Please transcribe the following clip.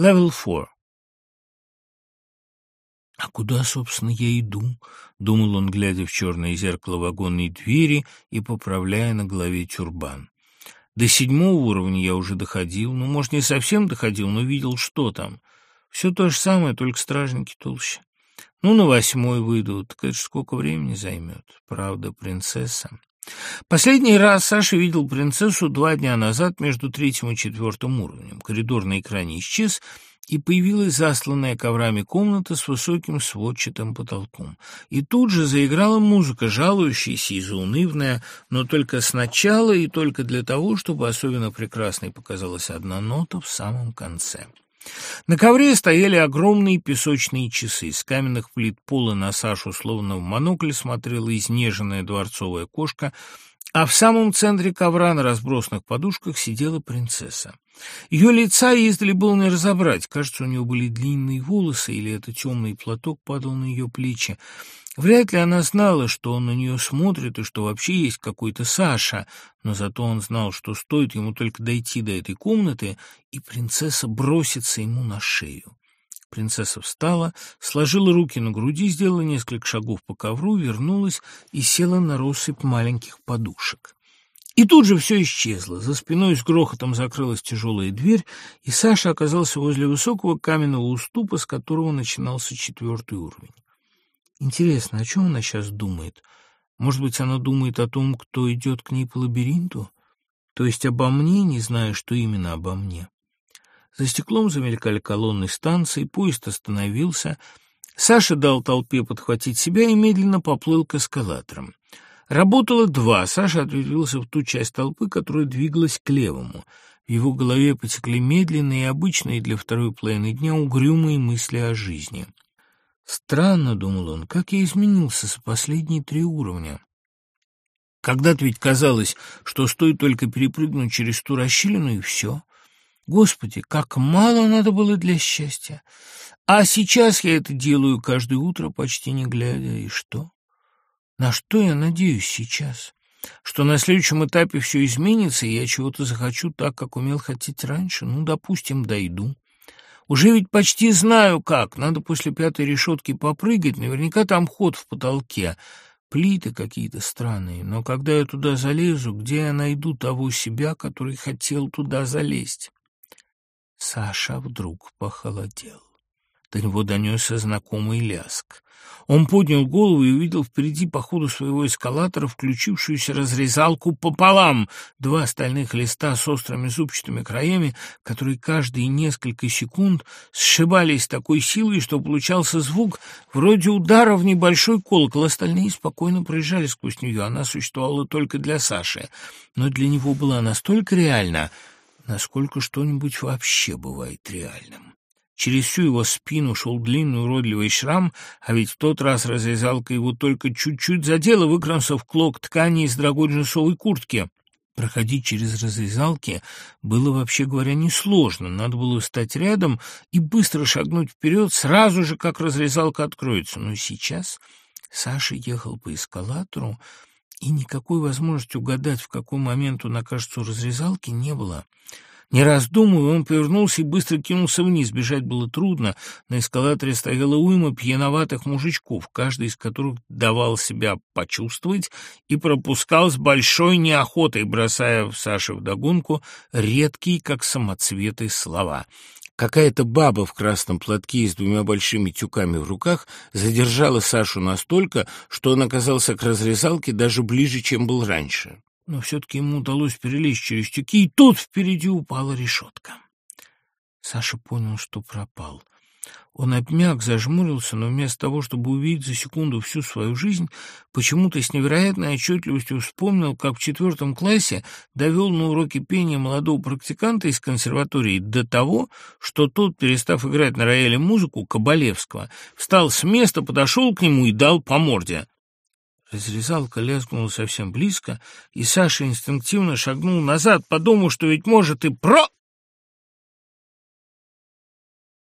Level 4. «А куда, собственно, я иду?» — думал он, глядя в черное зеркало вагонной двери и поправляя на голове тюрбан. «До седьмого уровня я уже доходил, ну, может, не совсем доходил, но видел, что там. Все то же самое, только стражники толще. Ну, на восьмой выйду, так это сколько времени займет. Правда, принцесса...» Последний раз Саша видел принцессу два дня назад между третьим и четвертым уровнем. Коридор на экране исчез, и появилась засланная коврами комната с высоким сводчатым потолком. И тут же заиграла музыка, жалующаяся и заунывная, но только сначала и только для того, чтобы особенно прекрасной показалась одна нота в самом конце. На ковре стояли огромные песочные часы. С каменных плит пола на Сашу словно в монокль смотрела изнеженная дворцовая кошка, а в самом центре ковра на разбросанных подушках сидела принцесса. Ее лица издали было не разобрать. Кажется, у нее были длинные волосы, или это темный платок падал на ее плечи. Вряд ли она знала, что он на нее смотрит и что вообще есть какой-то Саша, но зато он знал, что стоит ему только дойти до этой комнаты, и принцесса бросится ему на шею. Принцесса встала, сложила руки на груди, сделала несколько шагов по ковру, вернулась и села на россыпь маленьких подушек. И тут же все исчезло. За спиной с грохотом закрылась тяжелая дверь, и Саша оказался возле высокого каменного уступа, с которого начинался четвертый уровень. Интересно, о чем она сейчас думает? Может быть, она думает о том, кто идет к ней по лабиринту? То есть обо мне, не зная, что именно обо мне. За стеклом замелькали колонны станции, поезд остановился. Саша дал толпе подхватить себя и медленно поплыл к эскалаторам. Работало два. Саша ответвился в ту часть толпы, которая двигалась к левому. В его голове потекли медленные и обычные для второй половины дня угрюмые мысли о жизни. Странно, — думал он, — как я изменился за последние три уровня. Когда-то ведь казалось, что стоит только перепрыгнуть через ту расщелину, и все. Господи, как мало надо было для счастья! А сейчас я это делаю каждое утро, почти не глядя, и что? На что я надеюсь сейчас? Что на следующем этапе все изменится, и я чего-то захочу так, как умел хотеть раньше? Ну, допустим, дойду. Уже ведь почти знаю как. Надо после пятой решетки попрыгать. Наверняка там ход в потолке. Плиты какие-то странные. Но когда я туда залезу, где я найду того себя, который хотел туда залезть? Саша вдруг похолодел. До него донесся знакомый ляск. Он поднял голову и увидел впереди по ходу своего эскалатора включившуюся разрезалку пополам, два стальных листа с острыми зубчатыми краями, которые каждые несколько секунд сшибались такой силой, что получался звук вроде удара в небольшой колокол. Остальные спокойно проезжали сквозь нее. Она существовала только для Саши, но для него была настолько реальна, насколько что-нибудь вообще бывает реальным. Через всю его спину шел длинный уродливый шрам, а ведь в тот раз разрезалка его только чуть-чуть задела, выкромсав клок ткани из дорогой джинсовой куртки. Проходить через разрезалки было, вообще говоря, несложно. Надо было встать рядом и быстро шагнуть вперед, сразу же, как разрезалка откроется. Но сейчас Саша ехал по эскалатору, и никакой возможности угадать, в какой момент он окажется у разрезалки, не было. Не раздумывая, он повернулся и быстро кинулся вниз. Бежать было трудно. На эскалаторе стояла уйма пьяноватых мужичков, каждый из которых давал себя почувствовать и пропускал с большой неохотой, бросая в Саше вдогонку редкие, как самоцветы, слова. Какая-то баба в красном платке и с двумя большими тюками в руках задержала Сашу настолько, что он оказался к разрезалке даже ближе, чем был раньше но все-таки ему удалось перелезть через тюки, и тут впереди упала решетка. Саша понял, что пропал. Он обмяк, зажмурился, но вместо того, чтобы увидеть за секунду всю свою жизнь, почему-то с невероятной отчетливостью вспомнил, как в четвертом классе довел на уроке пения молодого практиканта из консерватории до того, что тот, перестав играть на рояле музыку Кабалевского, встал с места, подошел к нему и дал по морде. Разрезалка лязгнула совсем близко, и Саша инстинктивно шагнул назад, подумав, что ведь может и про...